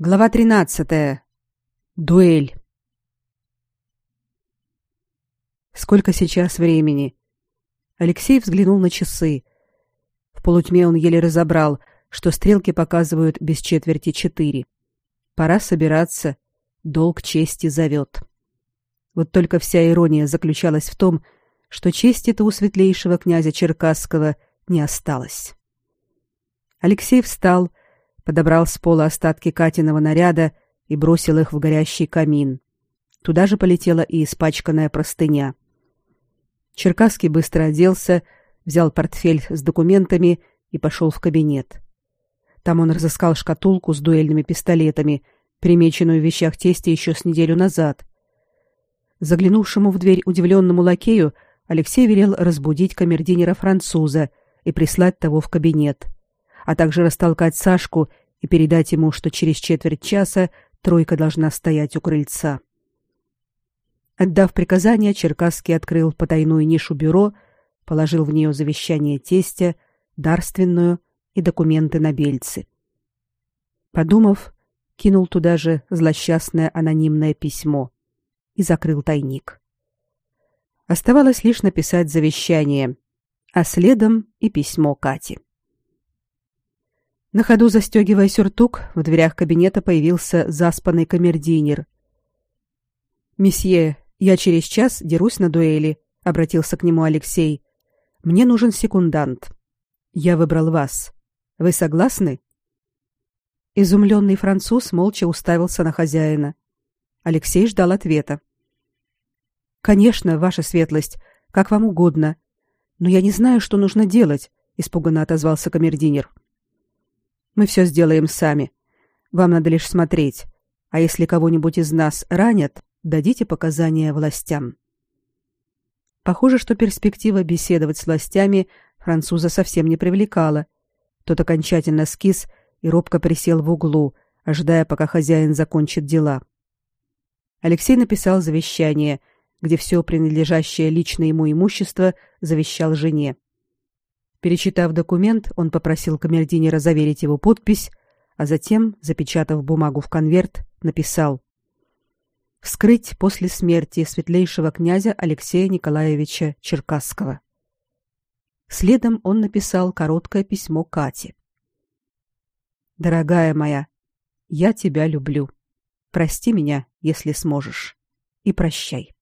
Глава 13. Дуэль. Сколько сейчас времени? Алексей взглянул на часы. В полутьме он еле разобрал, что стрелки показывают без четверти четыре. Пора собираться. Долг чести зовет. Вот только вся ирония заключалась в том, что чести-то у светлейшего князя Черкасского не осталось. Алексей встал подобрал с пола остатки Катиного наряда и бросил их в горящий камин. Туда же полетела и испачканная простыня. Черкасский быстро оделся, взял портфель с документами и пошел в кабинет. Там он разыскал шкатулку с дуэльными пистолетами, примеченную в вещах тестя еще с неделю назад. Заглянувшему в дверь удивленному лакею Алексей велел разбудить камердинера-француза и прислать того в кабинет а также растолкать Сашку и передать ему, что через четверть часа тройка должна стоять у крыльца. Отдав приказание, Черкасский открыл потайную нишу бюро, положил в нее завещание тестя, дарственную и документы на бельцы. Подумав, кинул туда же злосчастное анонимное письмо и закрыл тайник. Оставалось лишь написать завещание, а следом и письмо Кате. На ходу застегивая сюртук, в дверях кабинета появился заспанный камердинер. «Месье, я через час дерусь на дуэли», — обратился к нему Алексей. «Мне нужен секундант. Я выбрал вас. Вы согласны?» Изумленный француз молча уставился на хозяина. Алексей ждал ответа. «Конечно, ваша светлость, как вам угодно. Но я не знаю, что нужно делать», — испуганно отозвался камердинер. Мы все сделаем сами. Вам надо лишь смотреть. А если кого-нибудь из нас ранят, дадите показания властям. Похоже, что перспектива беседовать с властями француза совсем не привлекала. Тот окончательно скис и робко присел в углу, ожидая, пока хозяин закончит дела. Алексей написал завещание, где все принадлежащее лично ему имущество завещал жене. Перечитав документ, он попросил камердинера заверить его подпись, а затем, запечатав бумагу в конверт, написал: "Вскрыть после смерти светлейшего князя Алексея Николаевича Черкасского". Следом он написал короткое письмо Кате. Дорогая моя, я тебя люблю. Прости меня, если сможешь. И прощай.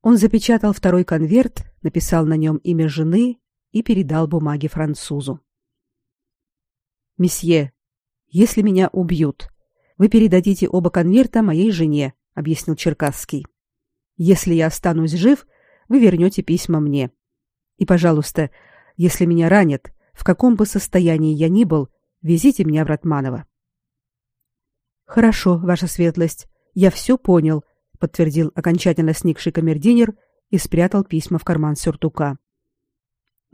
Он запечатал второй конверт, написал на нем имя жены и передал бумаги французу. Месье, если меня убьют, вы передадите оба конверта моей жене, объяснил Черкасский. Если я останусь жив, вы вернете письма мне. И, пожалуйста, если меня ранят, в каком бы состоянии я ни был, везите меня в Ратманово. Хорошо, ваша светлость, я все понял, подтвердил окончательно сникший камердинер и спрятал письма в карман сюртука.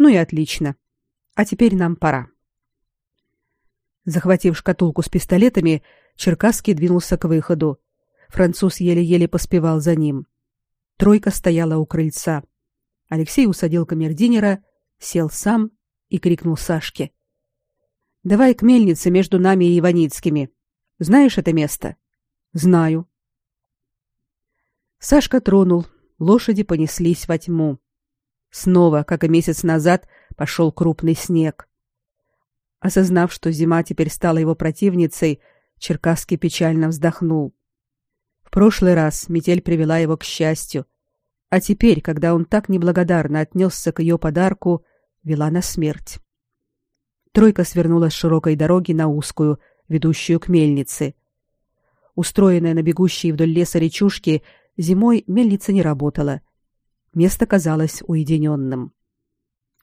Ну и отлично. А теперь нам пора. Захватив шкатулку с пистолетами, Черкасский двинулся к выходу. Француз еле-еле поспевал за ним. Тройка стояла у крыльца. Алексей усадил камердинера, сел сам и крикнул Сашке: "Давай к мельнице между нами и Иваницкими. Знаешь это место?" "Знаю". Сашка тронул, лошади понеслись во тьму. Снова, как и месяц назад, пошел крупный снег. Осознав, что зима теперь стала его противницей, Черкасский печально вздохнул. В прошлый раз метель привела его к счастью, а теперь, когда он так неблагодарно отнесся к ее подарку, вела на смерть. Тройка свернула с широкой дороги на узкую, ведущую к мельнице. Устроенная на бегущей вдоль леса речушке, зимой мельница не работала — Место казалось уединенным.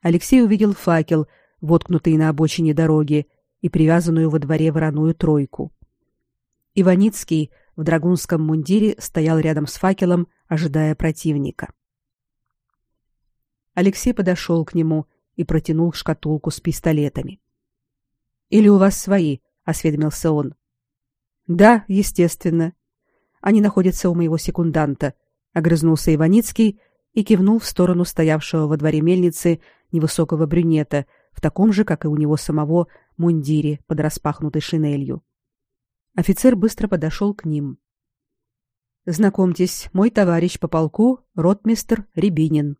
Алексей увидел факел, воткнутый на обочине дороги, и привязанную во дворе вороную тройку. Иваницкий в драгунском мундире стоял рядом с факелом, ожидая противника. Алексей подошел к нему и протянул шкатулку с пистолетами. Или у вас свои? осведомился он. Да, естественно. Они находятся у моего секунданта, огрызнулся Иваницкий и кивнул в сторону стоявшего во дворе мельницы невысокого брюнета в таком же, как и у него самого, мундире под распахнутой шинелью. Офицер быстро подошел к ним. Знакомьтесь, мой товарищ по полку, ротмистр Рябинин.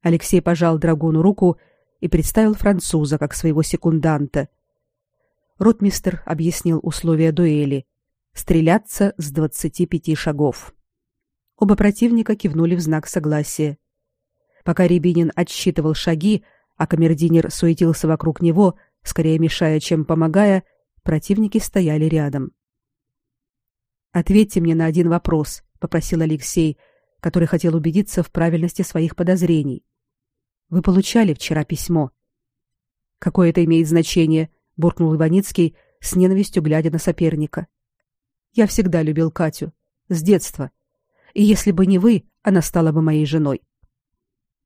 Алексей пожал драгуну руку и представил француза как своего секунданта. Ротмистр объяснил условия дуэли: стреляться с двадцати пяти шагов. Оба противника кивнули в знак согласия. Пока Рябинин отсчитывал шаги, а камердинер суетился вокруг него, скорее мешая, чем помогая, противники стояли рядом. Ответьте мне на один вопрос, попросил Алексей, который хотел убедиться в правильности своих подозрений. Вы получали вчера письмо? Какое это имеет значение? буркнул Иваницкий с ненавистью глядя на соперника. Я всегда любил Катю с детства. И если бы не вы, она стала бы моей женой.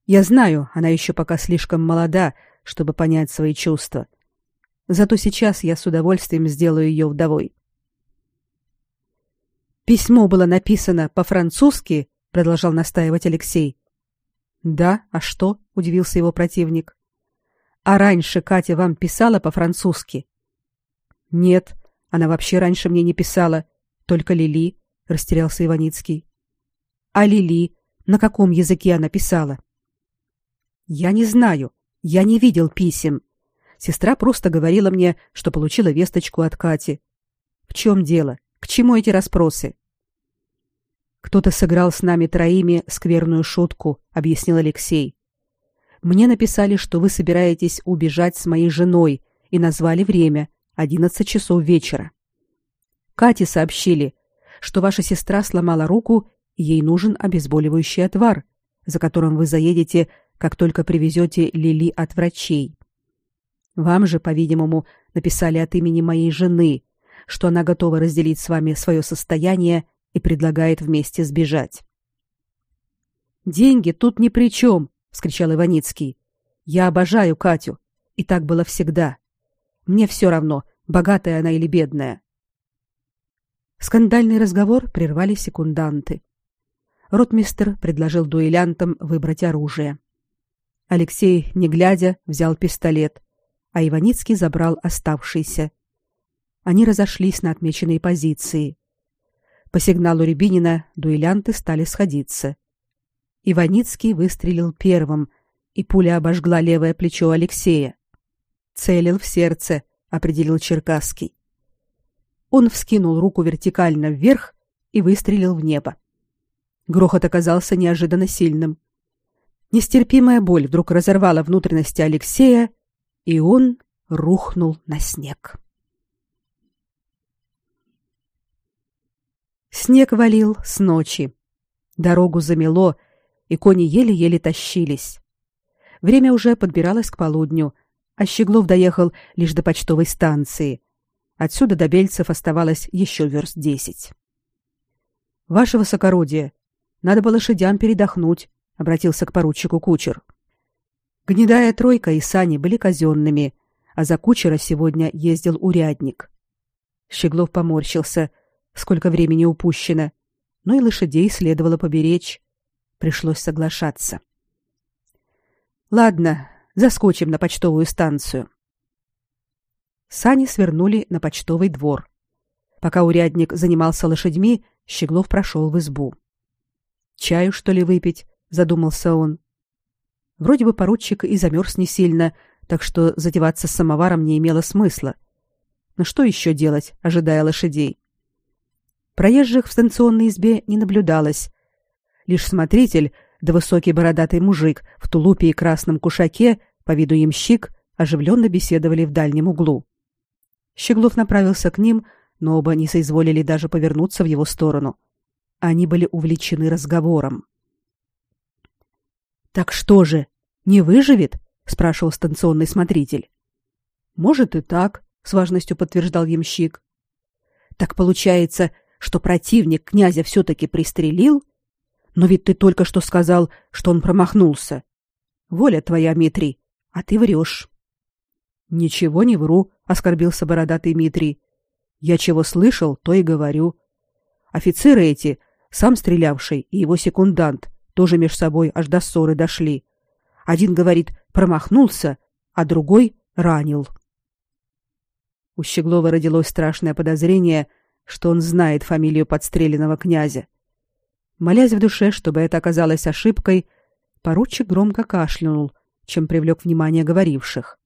Я знаю, она еще пока слишком молода, чтобы понять свои чувства. Зато сейчас я с удовольствием сделаю ее вдовой. Письмо было написано по-французски, продолжал настаивать Алексей. Да, а что? удивился его противник. А раньше Катя вам писала по-французски? Нет, она вообще раньше мне не писала, только Лили, растерялся Иваницкий. А Лили, на каком языке она писала? Я не знаю, я не видел писем. Сестра просто говорила мне, что получила весточку от Кати. В чем дело? К чему эти расспросы? Кто-то сыграл с нами троими скверную шутку, объяснил Алексей. Мне написали, что вы собираетесь убежать с моей женой и назвали время одиннадцать часов вечера. Кате сообщили, что ваша сестра сломала руку, ей нужен обезболивающий отвар, за которым вы заедете, как только привезете Лили от врачей. Вам же, по-видимому, написали от имени моей жены, что она готова разделить с вами свое состояние и предлагает вместе сбежать. Деньги тут ни при чем, вскричал Иваницкий. Я обожаю Катю, и так было всегда. Мне все равно, богатая она или бедная. Скандальный разговор прервали секунданты. Ротмистр предложил дуэлянтам выбрать оружие. Алексей, не глядя, взял пистолет, а Иваницкий забрал оставшийся. Они разошлись на отмеченные позиции. По сигналу Рябинина дуэлянты стали сходиться. Иваницкий выстрелил первым, и пуля обожгла левое плечо Алексея. Целил в сердце, определил Черкасский. Он вскинул руку вертикально вверх и выстрелил в небо. Грохот оказался неожиданно сильным. Нестерпимая боль вдруг разорвала внутренности Алексея, и он рухнул на снег. Снег валил с ночи. Дорогу замело, и кони еле-еле тащились. Время уже подбиралось к полудню, а Щеглов доехал лишь до почтовой станции. Отсюда до Бельцев оставалось еще верст десять. Ваше высокородие, надо было лошадям передохнуть, обратился к поручику кучер. Гнедая тройка и сани были казенными, а за кучера сегодня ездил урядник. Щеглов поморщился — сколько времени упущено, но и лошадей следовало поберечь. Пришлось соглашаться. Ладно, заскочим на почтовую станцию. Сани свернули на почтовый двор. Пока урядник занимался лошадьми, Щеглов прошел в избу. Чаю что ли выпить, задумался он. Вроде бы поручик и замерз не сильно, так что затеваться с самоваром не имело смысла. Но что еще делать, ожидая лошадей? Проезжих в станционной избе не наблюдалось. Лишь смотритель да высокий бородатый мужик в тулупе и красном кушаке, по виду ямщик, оживленно беседовали в дальнем углу. Щеглов направился к ним, но оба не соизволили даже повернуться в его сторону. Они были увлечены разговором. Так что же, не выживет? спрашивал станционный смотритель. Может и так, с важностью подтверждал ямщик. Так получается, что противник князя все-таки пристрелил? Но ведь ты только что сказал, что он промахнулся. Воля твоя, Митрий, а ты врешь. Ничего не вру, оскорбился бородатый Митрий. Я чего слышал, то и говорю. Офицеры эти, сам стрелявший и его секундант, тоже меж собой аж до ссоры дошли. Один говорит, промахнулся, а другой ранил. У Щеглова родилось страшное подозрение, что он знает фамилию подстреленного князя. Молясь в душе, чтобы это оказалось ошибкой, поручик громко кашлянул, чем привлек внимание говоривших.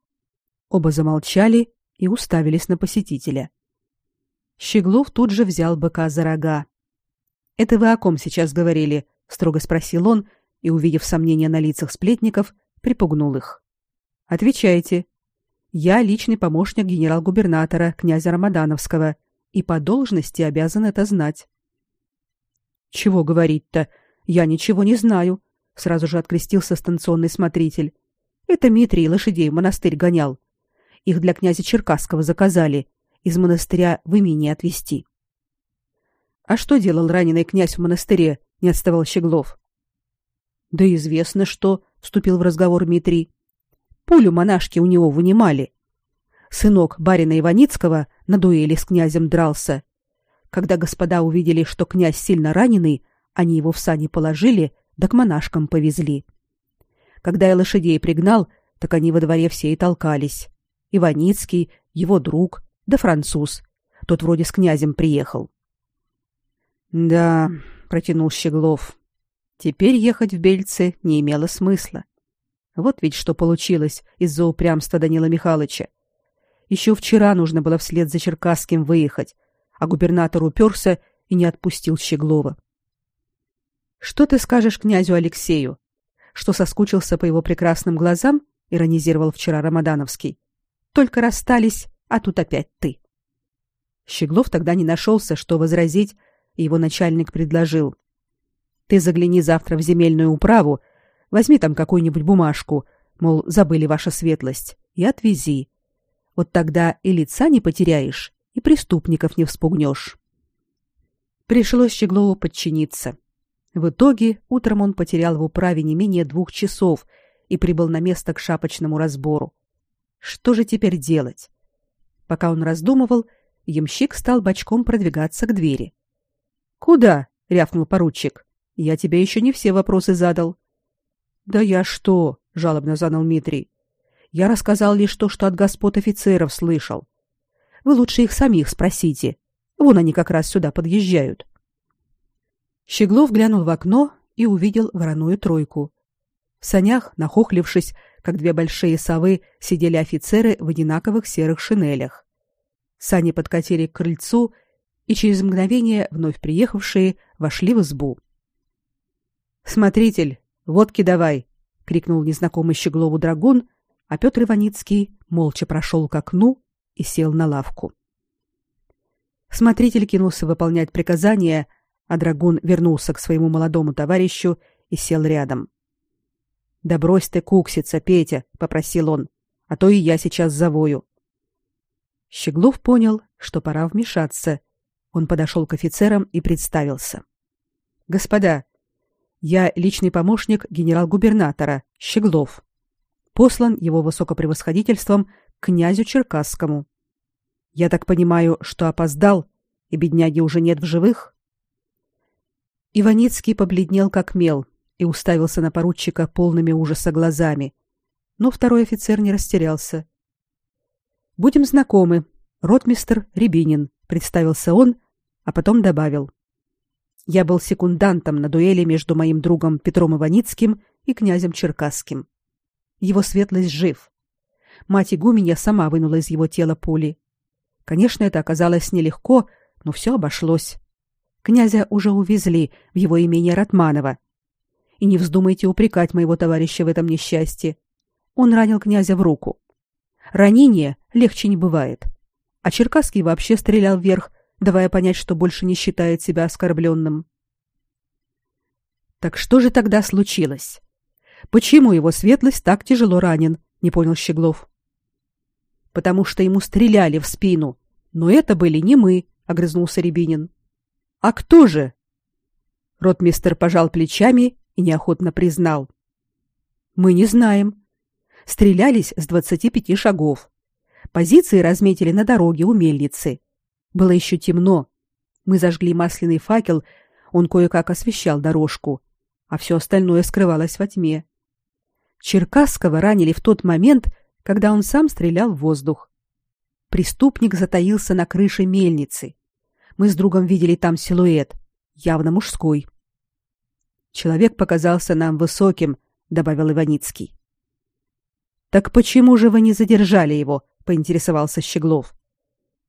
Оба замолчали и уставились на посетителя. Щеглов тут же взял быка за рога. «Это вы о ком сейчас говорили?» — строго спросил он и, увидев сомнения на лицах сплетников, припугнул их. «Отвечайте. Я личный помощник генерал-губернатора князя Рамадановского и по должности обязан это знать». «Чего говорить-то? Я ничего не знаю», — сразу же открестился станционный смотритель. «Это Митрий лошадей в монастырь гонял. Их для князя Черкасского заказали, из монастыря в имение отвезти». А что делал раненый князь в монастыре? Не отставал Щеглов. Да известно, что, вступил в разговор Дмитрий. Пулю монашки у него вынимали. Сынок барина Иваницкого на дуэли с князем дрался. Когда господа увидели, что князь сильно раненый, они его в сани положили, да к монашкам повезли. Когда я лошадей пригнал, так они во дворе все и толкались. Иваницкий, его друг, да француз. Тот вроде с князем приехал. Да, протянул Щеглов. Теперь ехать в Бельцы не имело смысла. Вот ведь что получилось из-за упрямства Данила Михайловича. Еще вчера нужно было вслед за Черкасским выехать, а губернатор уперся и не отпустил Щеглова. Что ты скажешь князю Алексею? Что соскучился по его прекрасным глазам? иронизировал вчера Рамадановский. Только расстались, а тут опять ты. Щеглов тогда не нашелся, что возразить, его начальник предложил. Ты загляни завтра в земельную управу, возьми там какую-нибудь бумажку, мол, забыли ваша светлость, и отвези. Вот тогда и лица не потеряешь, и преступников не вспугнешь. Пришлось Щеглову подчиниться. В итоге утром он потерял в управе не менее двух часов и прибыл на место к шапочному разбору. Что же теперь делать? Пока он раздумывал, ямщик стал бочком продвигаться к двери. Куда? рявкнул поручик. Я тебе еще не все вопросы задал. Да я что? жалобно заныл Дмитрий. Я рассказал лишь то, что от господ офицеров слышал. Вы лучше их самих спросите. Вон они как раз сюда подъезжают. Щеглов глянул в окно и увидел вороную тройку. В санях, нахохлившись, как две большие совы, сидели офицеры в одинаковых серых шинелях. Сани подкатили к крыльцу и через мгновение вновь приехавшие вошли в избу. Смотритель, водки давай, крикнул незнакомый Щеглову драгун, а Петр Иваницкий молча прошел к окну и сел на лавку. Смотритель кинулся выполнять приказание, а драгун вернулся к своему молодому товарищу и сел рядом. "Да брось ты кукситься, Петя", попросил он, "а то и я сейчас завою". Щеглов понял, что пора вмешаться, он подошел к офицерам и представился. Господа, я личный помощник генерал-губернатора Щеглов. Послан его высокопревосходительством князю Черкасскому. Я так понимаю, что опоздал, и бедняги уже нет в живых. Иваницкий побледнел как мел и уставился на поручика полными ужаса глазами. Но второй офицер не растерялся. Будем знакомы. Ротмистр Рябинин, представился он а потом добавил: Я был секундантом на дуэли между моим другом Петром Иваницким и князем Черкасским. Его светлость жив. Мать игуменья сама вынула из его тела пули. Конечно, это оказалось нелегко, но все обошлось. Князя уже увезли в его имение Ратманова. И не вздумайте упрекать моего товарища в этом несчастье. Он ранил князя в руку. Ранение легче не бывает. А Черкасский вообще стрелял вверх давая понять, что больше не считает себя оскорбленным. Так что же тогда случилось? Почему его светлость так тяжело ранен? Не понял Щеглов. Потому что ему стреляли в спину. Но это были не мы, огрызнулся Рябинин. А кто же? Ротмистер пожал плечами и неохотно признал: Мы не знаем. Стрелялись с двадцати пяти шагов. Позиции разметили на дороге у мельницы. Было еще темно. Мы зажгли масляный факел, он кое-как освещал дорожку, а все остальное скрывалось во тьме. Черкасского ранили в тот момент, когда он сам стрелял в воздух. Преступник затаился на крыше мельницы. Мы с другом видели там силуэт, явно мужской. Человек показался нам высоким, добавил Иваницкий. Так почему же вы не задержали его? поинтересовался Щеглов.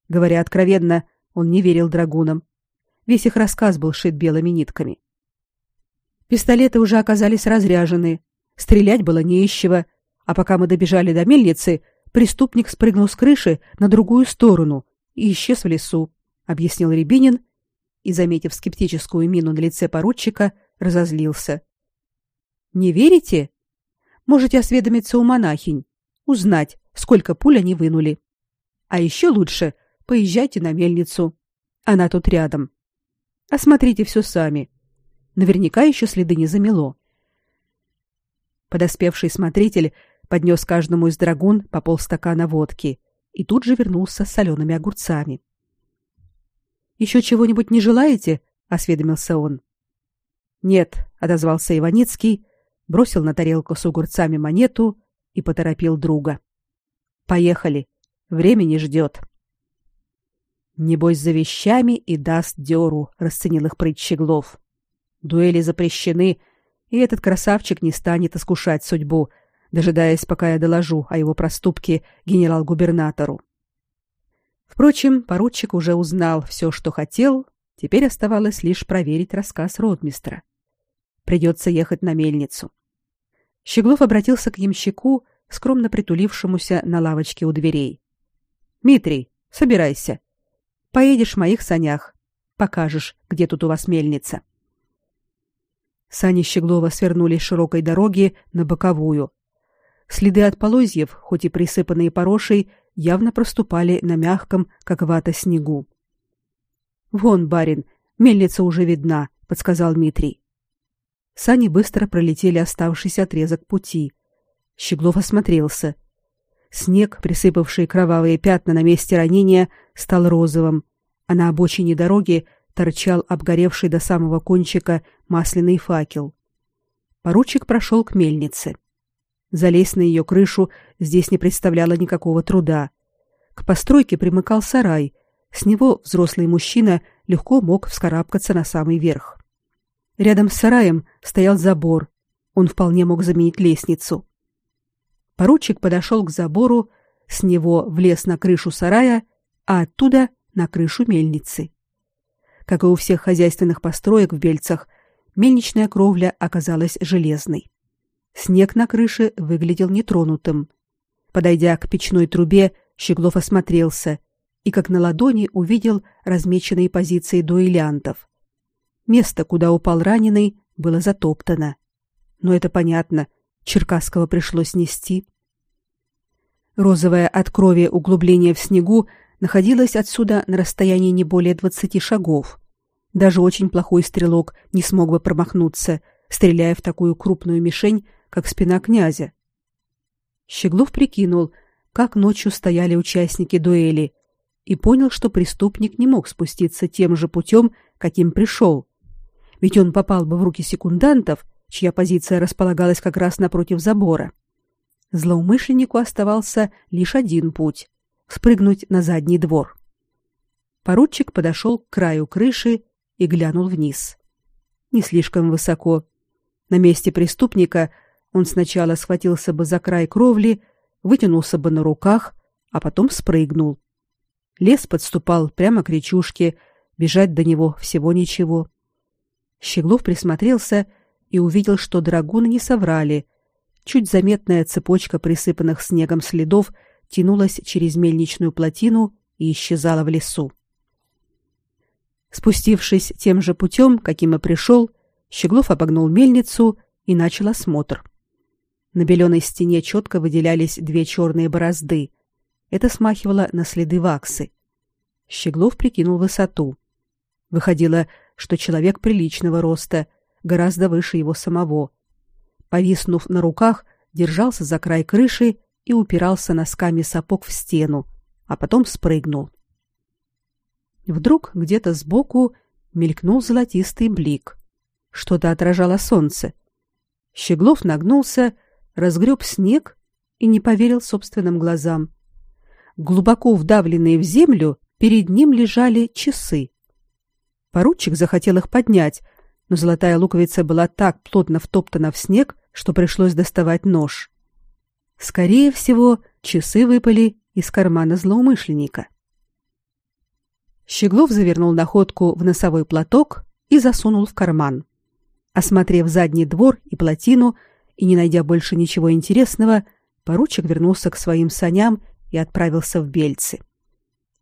Говоря откровенно, он не верил драгунам. Весь их рассказ был шит белыми нитками. Пистолеты уже оказались разряжены, стрелять было не из чего, а пока мы добежали до мельницы, преступник спрыгнул с крыши на другую сторону и исчез в лесу, объяснил Рябинин и, заметив скептическую мину на лице поручика, разозлился. Не верите? Можете осведомиться у монахинь, узнать, сколько пуль они вынули. А еще лучше поезжайте на мельницу. Она тут рядом. Осмотрите все сами. Наверняка еще следы не замело. Подоспевший смотритель поднес каждому из драгун по полстакана водки и тут же вернулся с солеными огурцами. Еще чего-нибудь не желаете? осведомился он. Нет, отозвался Иваницкий, бросил на тарелку с огурцами монету и поторопил друга. Поехали. Время не ждет. Небось за вещами и даст дёру, расценил их прыть. Дуэли запрещены, и этот красавчик не станет искушать судьбу, дожидаясь, пока я доложу о его проступке генерал-губернатору. Впрочем, поручик уже узнал все, что хотел, теперь оставалось лишь проверить рассказ ротмистра. Придется ехать на мельницу. Щеглов обратился к ямщику, скромно притулившемуся на лавочке у дверей. Дмитрий, собирайся. Поедешь в моих санях. Покажешь, где тут у вас мельница. Сани Щеглова свернули с широкой дороги на боковую. Следы от полозьев, хоть и присыпанные порошей, явно проступали на мягком, как вата, снегу. «Вон, барин, мельница уже видна», — подсказал Дмитрий. Сани быстро пролетели оставшийся отрезок пути. Щеглов осмотрелся. Снег, присыпавший кровавые пятна на месте ранения, стал розовым, а на обочине дороги торчал обгоревший до самого кончика масляный факел. Поручик прошел к мельнице. Залезть на ее крышу здесь не представляло никакого труда. К постройке примыкал сарай. С него взрослый мужчина легко мог вскарабкаться на самый верх. Рядом с сараем стоял забор. Он вполне мог заменить лестницу. Поручик подошел к забору, с него влез на крышу сарая, а оттуда на крышу мельницы. Как и у всех хозяйственных построек в Бельцах, мельничная кровля оказалась железной. Снег на крыше выглядел нетронутым. Подойдя к печной трубе, Щеглов осмотрелся и как на ладони увидел размеченные позиции дуэлянтов. Место, куда упал раненый, было затоптано. Но это понятно, Черкасского пришлось нести. Розовое от крови углубление в снегу находилось отсюда на расстоянии не более двадцати шагов. Даже очень плохой стрелок не смог бы промахнуться, стреляя в такую крупную мишень, как спина князя. Щеглов прикинул, как ночью стояли участники дуэли, и понял, что преступник не мог спуститься тем же путем, каким пришел. Ведь он попал бы в руки секундантов, чья позиция располагалась как раз напротив забора. Злоумышленнику оставался лишь один путь спрыгнуть на задний двор. Поручик подошел к краю крыши и глянул вниз. Не слишком высоко. На месте преступника он сначала схватился бы за край кровли, вытянулся бы на руках, а потом спрыгнул. Лес подступал прямо к речушке, бежать до него всего ничего. Щеглов присмотрелся и увидел, что драгуны не соврали. Чуть заметная цепочка присыпанных снегом следов тянулась через мельничную плотину и исчезала в лесу. Спустившись тем же путем, каким и пришел, Щеглов обогнул мельницу и начал осмотр. На беленой стене четко выделялись две черные борозды. Это смахивало на следы ваксы. Щеглов прикинул высоту. Выходило, что человек приличного роста, гораздо выше его самого. Повиснув на руках, держался за край крыши и упирался носками сапог в стену, а потом спрыгнул. Вдруг где-то сбоку мелькнул золотистый блик. Что-то отражало солнце. Щеглов нагнулся разгреб снег и не поверил собственным глазам. глубоко вдавленные в землю, перед ним лежали часы. Поручик захотел их поднять, но золотая луковица была так плотно втоптана в снег, что пришлось доставать нож. Скорее всего, часы выпали из кармана злоумышленника. Щеглов завернул находку в носовой платок и засунул в карман. Осмотрев задний двор и плотину и не найдя больше ничего интересного, поручик вернулся к своим саням и отправился в Бельцы.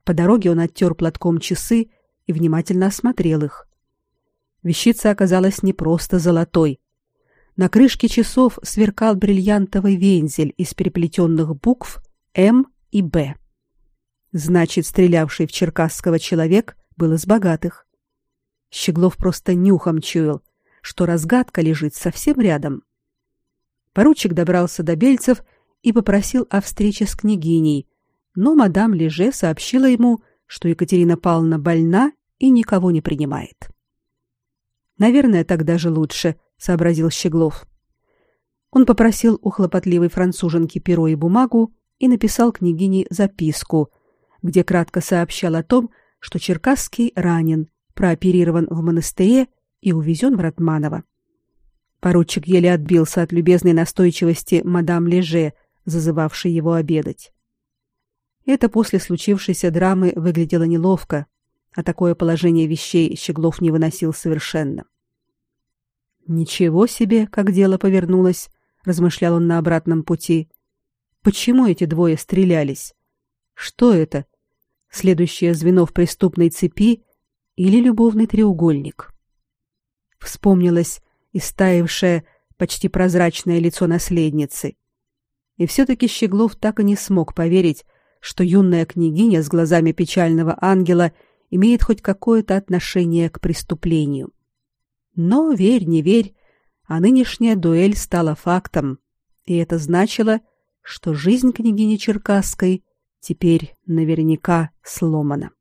По дороге он оттер платком часы и внимательно осмотрел их. Вещица оказалась не просто золотой. На крышке часов сверкал бриллиантовый вензель из переплетенных букв М и Б. Значит, стрелявший в Черкасского человек был из богатых. Щеглов просто нюхом чуял, что разгадка лежит совсем рядом. Поручик добрался до Бельцев и попросил о встрече с княгиней, но мадам Леже сообщила ему, что Екатерина Павловна больна и никого не принимает. Наверное, так даже лучше, сообразил Щеглов. Он попросил у хлопотливой француженки перо и бумагу и написал княгине записку, где кратко сообщал о том, что Черкасский ранен, прооперирован в монастыре и увезен в Ратманово. Поручик еле отбился от любезной настойчивости мадам Леже, зазывавшей его обедать. Это после случившейся драмы выглядело неловко, а такое положение вещей Щеглов не выносил совершенно. Ничего себе, как дело повернулось, размышлял он на обратном пути. Почему эти двое стрелялись? Что это? Следующее звено в преступной цепи или любовный треугольник? Вспомнилось истаившее, почти прозрачное лицо наследницы. И все таки Щеглов так и не смог поверить, что юная княгиня с глазами печального ангела имеет хоть какое-то отношение к преступлению. Но верь, не верь, а нынешняя дуэль стала фактом, и это значило, что жизнь княгини Черкасской теперь наверняка сломана.